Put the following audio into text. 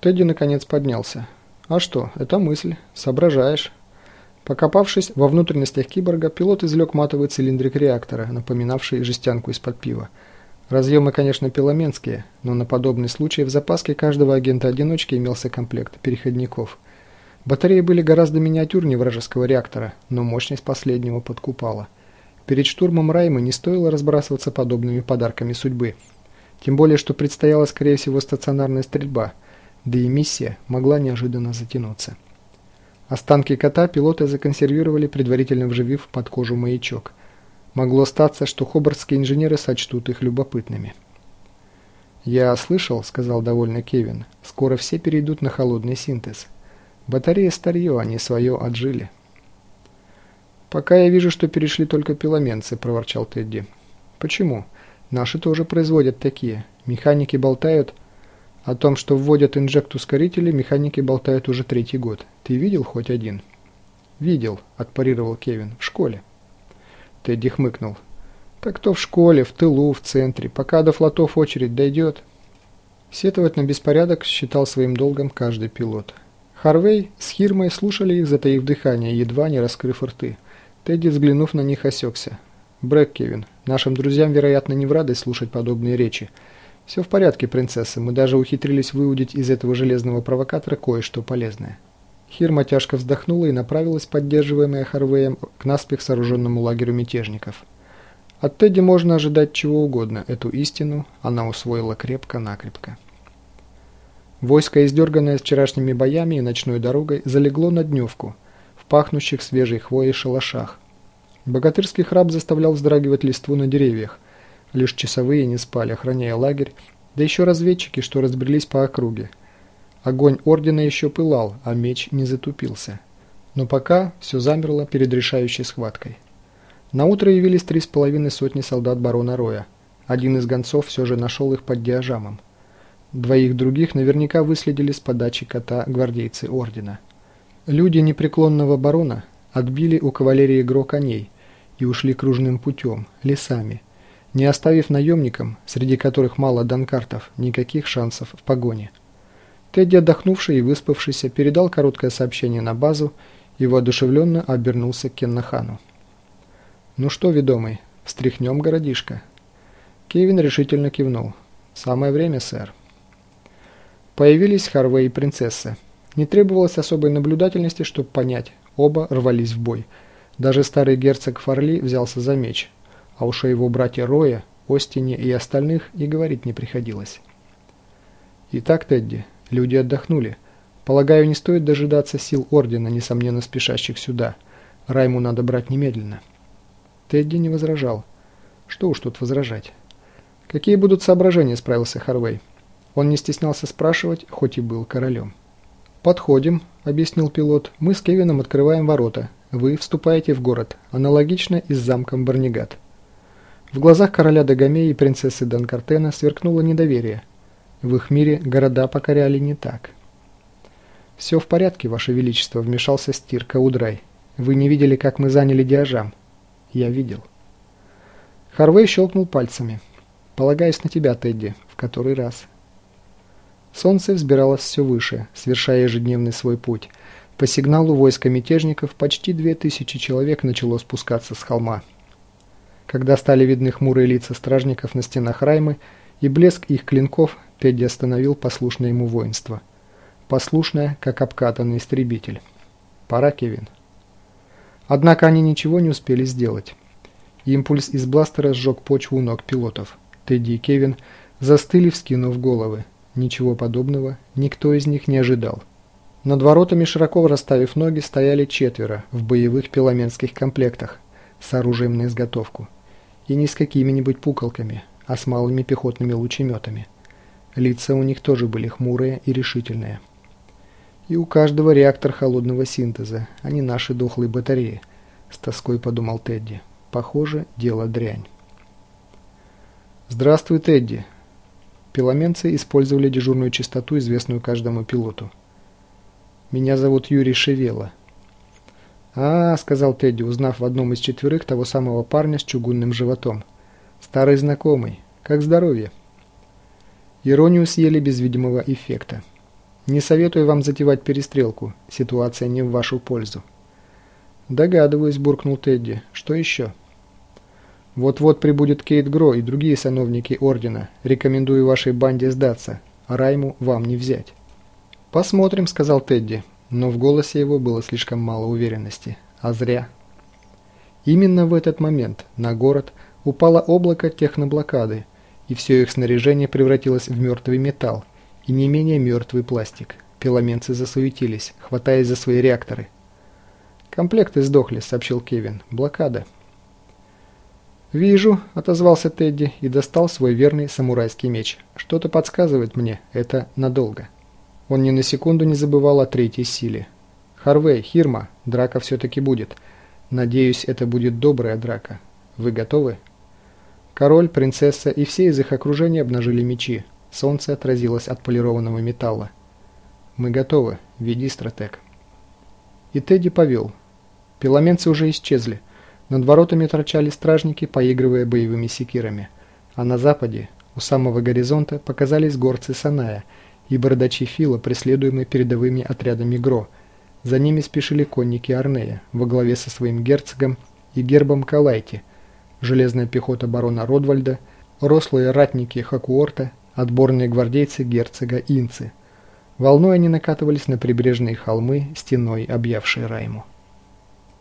Тедди наконец поднялся. «А что, это мысль. Соображаешь». Покопавшись во внутренностях киборга, пилот извлек матовый цилиндрик реактора, напоминавший жестянку из-под пива. Разъемы, конечно, пиломенские, но на подобный случай в запаске каждого агента-одиночки имелся комплект переходников. Батареи были гораздо миниатюрнее вражеского реактора, но мощность последнего подкупала. Перед штурмом Раймы не стоило разбрасываться подобными подарками судьбы. Тем более, что предстояла, скорее всего, стационарная стрельба, да и миссия могла неожиданно затянуться. Останки кота пилоты законсервировали, предварительно вживив под кожу маячок. Могло статься, что хобартские инженеры сочтут их любопытными. «Я слышал», — сказал довольно Кевин, — «скоро все перейдут на холодный синтез. Батарея старье, они свое отжили». «Пока я вижу, что перешли только пиломенцы», — проворчал Тедди. «Почему? Наши тоже производят такие. Механики болтают...» О том, что вводят инжект-ускорители, механики болтают уже третий год. Ты видел хоть один? Видел, отпарировал Кевин. В школе. Тедди хмыкнул. Так кто в школе, в тылу, в центре. Пока до флотов очередь дойдет. Сетовать на беспорядок считал своим долгом каждый пилот. Харвей с Хирмой слушали их, затаив дыхание, едва не раскрыв рты. Тедди, взглянув на них, осекся. «Брэк, Кевин, нашим друзьям, вероятно, не в радость слушать подобные речи. «Все в порядке, принцесса. Мы даже ухитрились выудить из этого железного провокатора кое-что полезное». Хирма тяжко вздохнула и направилась, поддерживаемая Харвеем, к наспех сооруженному лагерю мятежников. От Тедди можно ожидать чего угодно. Эту истину она усвоила крепко-накрепко. Войско, издерганное вчерашними боями и ночной дорогой, залегло на дневку, в пахнущих свежей хвоей шалашах. Богатырский храп заставлял вздрагивать листву на деревьях, Лишь часовые не спали, охраняя лагерь, да еще разведчики, что разбрелись по округе. Огонь ордена еще пылал, а меч не затупился. Но пока все замерло перед решающей схваткой. На утро явились три с половиной сотни солдат барона Роя. Один из гонцов все же нашел их под диажамом. Двоих других наверняка выследили с подачи кота гвардейцы ордена. Люди непреклонного барона отбили у кавалерии гро коней и ушли кружным путем, лесами – не оставив наемникам, среди которых мало данкартов, никаких шансов в погоне. Тедди, отдохнувший и выспавшийся, передал короткое сообщение на базу и воодушевленно обернулся к Кеннахану. «Ну что, ведомый, встряхнем городишко?» Кевин решительно кивнул. «Самое время, сэр». Появились Харвей и принцесса. Не требовалось особой наблюдательности, чтобы понять. Оба рвались в бой. Даже старый герцог Фарли взялся за меч – а уж о его брате Роя, Остине и остальных и говорить не приходилось. Итак, Тедди, люди отдохнули. Полагаю, не стоит дожидаться сил Ордена, несомненно спешащих сюда. Райму надо брать немедленно. Тедди не возражал. Что уж тут возражать. Какие будут соображения, справился Харвей. Он не стеснялся спрашивать, хоть и был королем. «Подходим», — объяснил пилот. «Мы с Кевином открываем ворота. Вы вступаете в город, аналогично и с замком Барнигат». В глазах короля Дагомея и принцессы Данкартена сверкнуло недоверие. В их мире города покоряли не так. «Все в порядке, Ваше Величество», — вмешался Стир Каудрай. «Вы не видели, как мы заняли Диажам?» «Я видел». Харвей щелкнул пальцами. «Полагаюсь на тебя, Тедди, в который раз». Солнце взбиралось все выше, совершая ежедневный свой путь. По сигналу войска мятежников почти две тысячи человек начало спускаться с холма. Когда стали видны хмурые лица стражников на стенах Раймы и блеск их клинков, Тедди остановил послушное ему воинство. Послушное, как обкатанный истребитель. Пора, Кевин. Однако они ничего не успели сделать. Импульс из бластера сжег почву у ног пилотов. Тедди и Кевин застыли, вскинув головы. Ничего подобного никто из них не ожидал. Над воротами, широко расставив ноги, стояли четверо в боевых пеломенских комплектах с оружием на изготовку. И не с какими-нибудь пуколками, а с малыми пехотными лучеметами. Лица у них тоже были хмурые и решительные. И у каждого реактор холодного синтеза, а не наши дохлые батареи, с тоской подумал Тедди. Похоже, дело дрянь. «Здравствуй, Тедди!» Пеломенцы использовали дежурную частоту, известную каждому пилоту. «Меня зовут Юрий Шевела. «А, — сказал Тедди, узнав в одном из четверых того самого парня с чугунным животом. Старый знакомый. Как здоровье?» Иронию съели без видимого эффекта. Не советую вам затевать перестрелку. Ситуация не в вашу пользу». «Догадываюсь», – буркнул Тедди. «Что еще?» «Вот-вот прибудет Кейт Гро и другие сановники Ордена. Рекомендую вашей банде сдаться. Райму вам не взять». «Посмотрим», – сказал Тедди, но в голосе его было слишком мало уверенности. А зря. Именно в этот момент на город упало облако техноблокады, и все их снаряжение превратилось в мертвый металл и не менее мертвый пластик. Пеломенцы засуетились, хватаясь за свои реакторы. «Комплекты сдохли», — сообщил Кевин. «Блокада». «Вижу», — отозвался Тедди и достал свой верный самурайский меч. «Что-то подсказывает мне, это надолго». Он ни на секунду не забывал о третьей силе. «Харвей, Хирма, драка все-таки будет. Надеюсь, это будет добрая драка. Вы готовы?» Король, принцесса и все из их окружения обнажили мечи. Солнце отразилось от полированного металла. «Мы готовы. Веди, стратег». И Тедди повел. Пеломенцы уже исчезли. Над воротами торчали стражники, поигрывая боевыми секирами. А на западе, у самого горизонта, показались горцы Саная – и бородачи Фила, преследуемые передовыми отрядами Гро. За ними спешили конники Арнея во главе со своим герцогом и гербом Калайти, железная пехота барона Родвальда, рослые ратники Хакуорта, отборные гвардейцы герцога Инцы. Волной они накатывались на прибрежные холмы, стеной объявшие Райму.